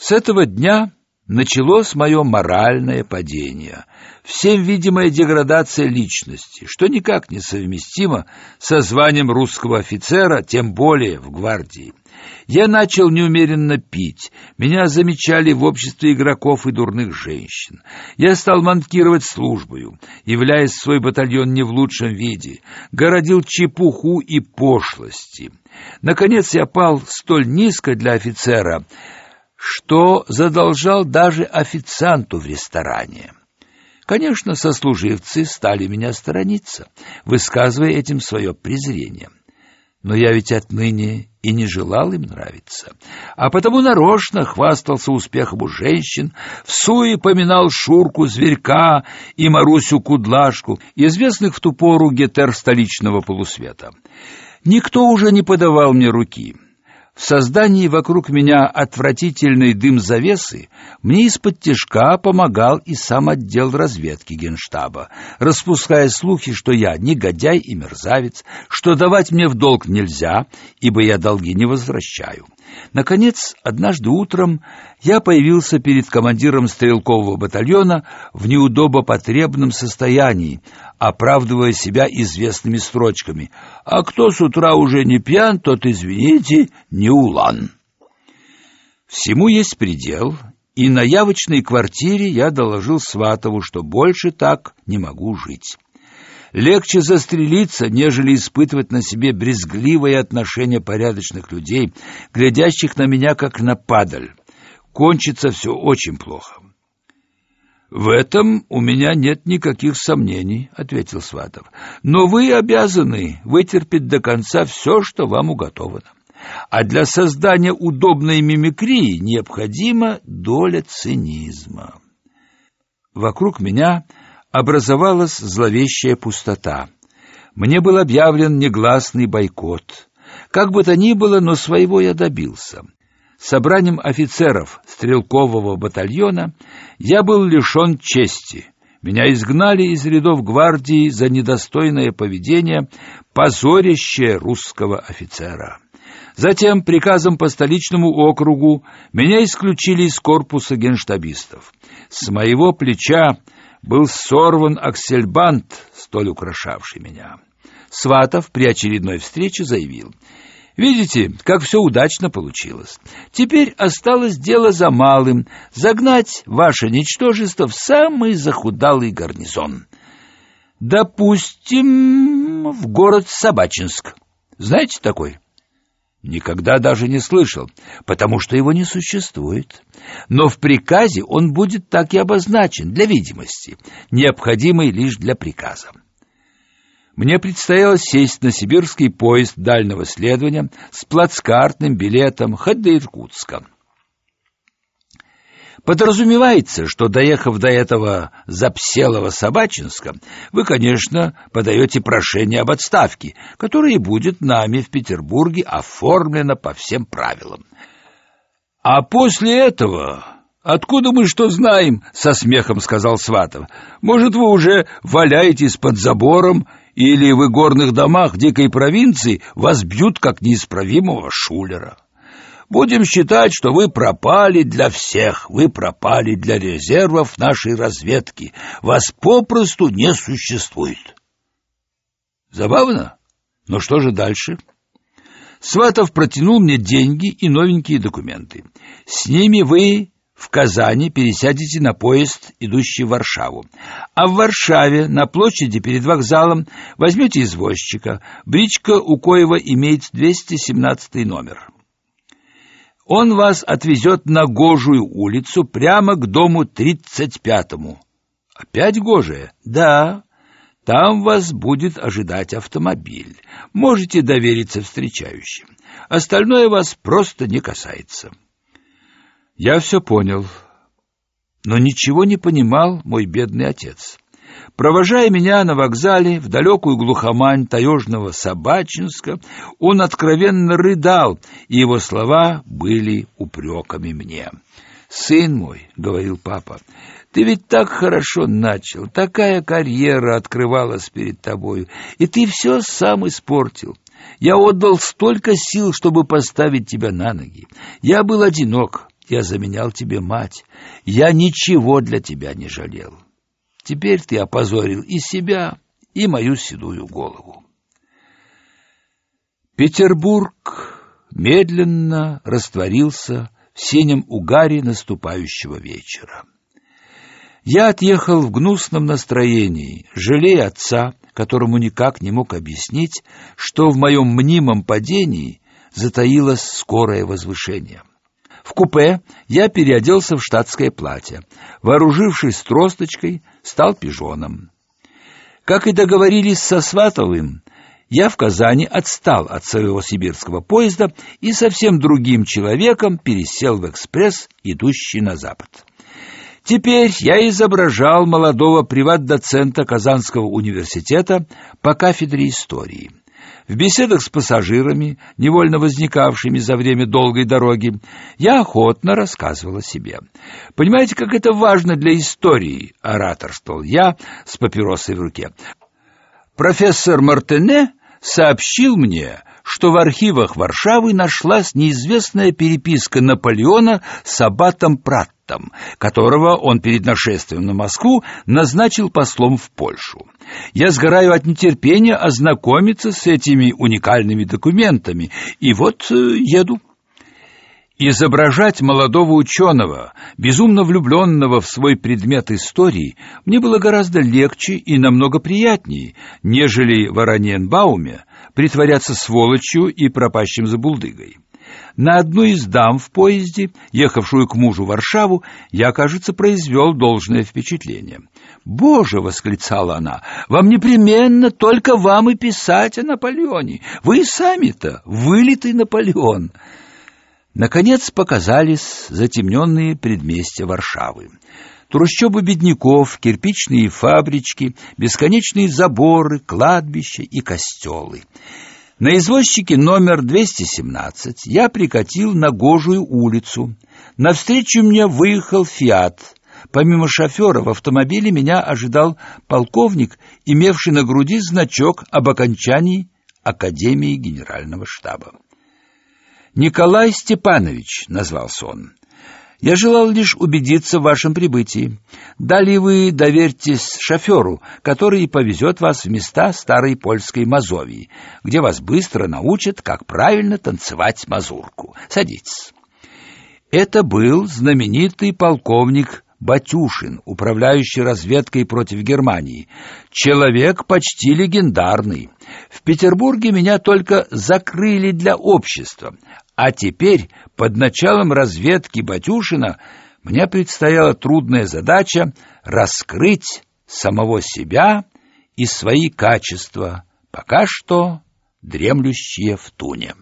С этого дня началось мое моральное падение, всем видимая деградация личности, что никак не совместимо со званием русского офицера, тем более в гвардии. Я начал неумеренно пить. Меня замечали в обществе игроков и дурных женщин. Я стал манкировать службою, являясь в свой батальон не в лучшем виде, городил чепуху и пошлости. Наконец я пал столь низко для офицера, что задолжал даже официанту в ресторане. Конечно, сослуживцы стали меня сторониться, высказывая этим свое презрение. Но я ведь отныне и не желал им нравиться, а потому нарочно хвастался успехом у женщин, в суе поминал Шурку Зверька и Марусю Кудлашку, известных в ту пору гетер столичного полусвета. Никто уже не подавал мне руки. В создании вокруг меня отвратительной дым завесы мне из-под тяжка помогал и сам отдел разведки Генштаба, распуская слухи, что я негодяй и мерзавец, что давать мне в долг нельзя, ибо я долги не возвращаю. Наконец, однажды утром я появился перед командиром стрелкового батальона в неудобопотребном состоянии, оправдывая себя известными строчками «А кто с утра уже не пьян, тот, извините, не улан». Всему есть предел, и на явочной квартире я доложил Сватову, что больше так не могу жить. Легче застрелиться, нежели испытывать на себе брезгливое отношение порядочных людей, глядящих на меня как на падаль. Кончится все очень плохо. В этом у меня нет никаких сомнений, ответил Сватов. Но вы обязаны вытерпеть до конца все, что вам уготовано. А для создания удобной мимикрии необходима доля цинизма. Вокруг меня образовалась зловещая пустота. Мне был объявлен негласный бойкот. Как бы то ни было, но своего я добился. Собранием офицеров стрелкового батальона я был лишен чести. Меня изгнали из рядов гвардии за недостойное поведение, позорящее русского офицера. Затем приказом по столичному округу меня исключили из корпуса генштабистов. С моего плеча был сорван аксельбант, столь украшавший меня. Сватов при очередной встрече заявил: Видите, как все удачно получилось. Теперь осталось дело за малым загнать ваше ничтожество в самый захудалый гарнизон. Допустим, в город Собачинск. Знаете такой? Никогда даже не слышал, потому что его не существует. Но в приказе он будет так и обозначен для видимости, необходимый лишь для приказа. Мне предстояло сесть на сибирский поезд дальнего следования с плацкартным билетом хоть до Иркутска. Подразумевается, что доехав до этого запселого Собачинска, вы, конечно, подаете прошение об отставке, которое будет нами в Петербурге оформлено по всем правилам. А после этого Откуда мы что знаем, со смехом сказал Сватов. Может, вы уже валяетесь под забором или в игорных домах дикой провинции вас бьют как неисправимого шулера. Будем считать, что вы пропали для всех, вы пропали для резервов нашей разведки. Вас попросту не существует. Забавно? Но что же дальше? Сватов протянул мне деньги и новенькие документы. С ними вы в Казани пересядете на поезд, идущий в Варшаву. А в Варшаве, на площади перед вокзалом, возьмете извозчика. Бричка у коего имеет 217 номер. Он вас отвезет на Гожую улицу прямо к дому тридцать пятому. Опять Гожая? Да. Там вас будет ожидать автомобиль. Можете довериться встречающим. Остальное вас просто не касается. Я все понял, но ничего не понимал мой бедный отец. Провожая меня на вокзале в далекую глухомань таежного Собачинска, он откровенно рыдал, и его слова были упреками мне. «Сын мой», — говорил папа, — «ты ведь так хорошо начал, такая карьера открывалась перед тобою, и ты все сам испортил. Я отдал столько сил, чтобы поставить тебя на ноги. Я был одинок, я заменял тебе мать. Я ничего для тебя не жалел. Теперь ты опозорил и себя, и мою седую голову. Петербург медленно растворился в синем угаре наступающего вечера. Я отъехал в гнусном настроении, жалея отца, которому никак не мог объяснить, что в моем мнимом падении затаилось скорое возвышение. В купе я переоделся в штатское платье, вооружившись тросточкой, стал пижоном. Как и договорились со Сватовым, я в Казани отстал от своего сибирского поезда и совсем другим человеком пересел в экспресс, идущий на запад. Теперь я изображал молодого приват-доцента Казанского университета по кафедре истории. В беседах с пассажирами, невольно возникавшими за время долгой дороги, я охотно рассказывал о себе. Понимаете, как это важно для истории, ораторствовал я с папиросой в руке. Профессор Мартене сообщил мне, что в архивах Варшавы нашлась неизвестная переписка Наполеона с аббатом Праттом, которого он перед нашествием на Москву назначил послом в Польшу. Я сгораю от нетерпения ознакомиться с этими уникальными документами, и вот э, еду. Изображать молодого ученого, безумно влюбленного в свой предмет истории, мне было гораздо легче и намного приятнее, нежели в Араньенбауме притворяться сволочью и пропащим забулдыгой. На одну из дам в поезде, ехавшую к мужу в Варшаву, я, кажется, произвел должное впечатление. «Боже!» — восклицала она. «Вам непременно только вам и писать о Наполеоне. Вы сами-то вылитый Наполеон». Наконец показались затемненные предместья Варшавы. Трущобы бедняков, кирпичные фабрички, бесконечные заборы, кладбища и костелы. На извозчике номер 217 я прикатил на Гожую улицу. Навстречу мне выехал «Фиат». Помимо шофера в автомобиле меня ожидал полковник, имевший на груди значок об окончании Академии Генерального штаба. Николай Степанович назвался он. Я желал лишь убедиться в вашем прибытии. Далее вы доверьтесь шоферу, который повезет вас в места старой польской Мазовии, где вас быстро научат, как правильно танцевать мазурку. Садитесь. Это был знаменитый полковник Батюшин, управляющий разведкой против Германии. Человек почти легендарный. В Петербурге меня только закрыли для общества, а теперь под началом разведки Батюшина мне предстояла трудная задача раскрыть самого себя и свои качества, пока что дремлющие в туне.